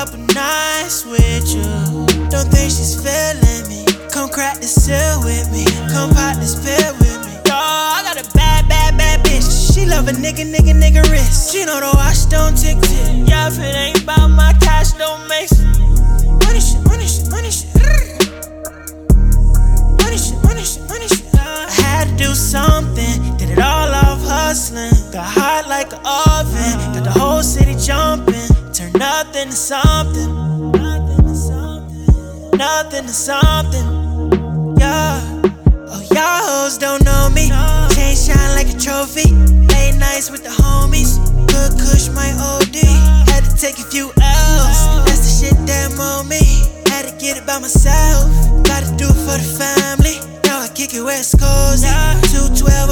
couple nights with you. Don't think she's feeling me. Come crack the seal with me. Come pop this pill with me. Yo, I got a bad, bad, bad bitch. She love a nigga, nigga, nigga wrist. She know the watch don't tick tick. Yeah, if it ain't about my cash, don't make sense. Money shit, money shit, money shit. Money shit, money shit, money shit. I had to do something, did it all off hustling. Got hot like an oven, nothing to something. Nothing to something. Nothing to something. Yeah. Oh, y'all hoes don't know me. Chain shine like a trophy. Late nights with the homies. Good kush, my OD. Had to take a few L's. That's the shit that mold me. Had to get it by myself. Gotta do it for the family. Now I kick it West Coast. 212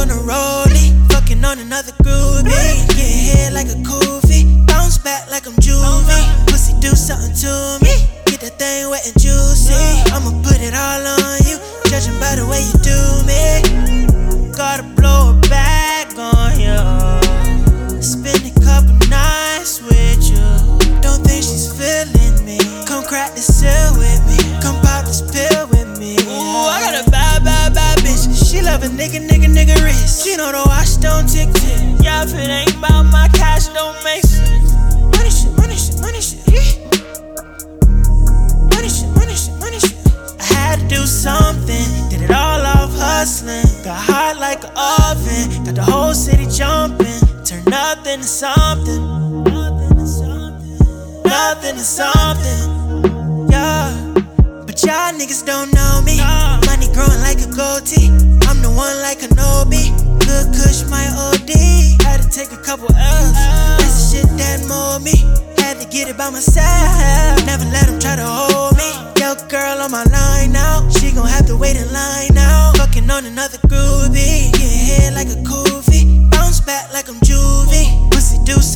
to me. Get that thing wet and juicy. I'ma put it all on you. Judging by the way you do me. Gotta blow a back on you. Spend a couple nights with you. Don't think she's feeling me. Come crack the seal with me. Come pop this pill with me. Ooh, I got a bad, bad, bad bitch. She love a nigga, nigga, nigga wrist. She know the watch don't tick tick. Yeah, if it ain't about nothing to something. Nothing to something. Something. Yeah. But y'all niggas don't know me. Money growing like a goatee. I'm the one like Kenobi. Good kush, my OD. Had to take a couple L's. That's the shit that mold me. Had to get it by myself. Never let them try to hold me. Yo, girl on my line now. She gon' have to wait in line now. Fucking on another groovy.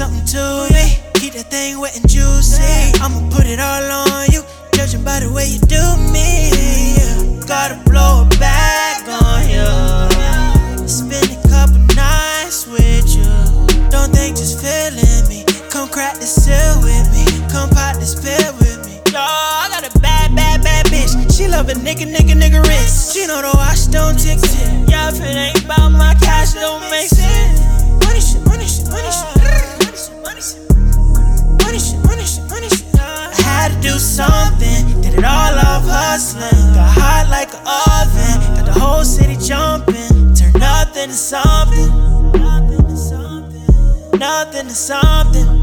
Something to me. Keep that thing wet and juicy. I'ma put it all on you. Judging by the way you do me. yeah. Gotta blow a bag on you. Spend a couple nights with you. Don't think just feeling me. Come crack the seal with me. Come pop this pill with me. Yo, I got a bad, bad, bad bitch. She love a nigga, nigga, nigga wrist. She know the do something, did it all off hustling. Got hot like an oven, got the whole city jumping. Turn nothing to something. Nothing to something. Nothing to something.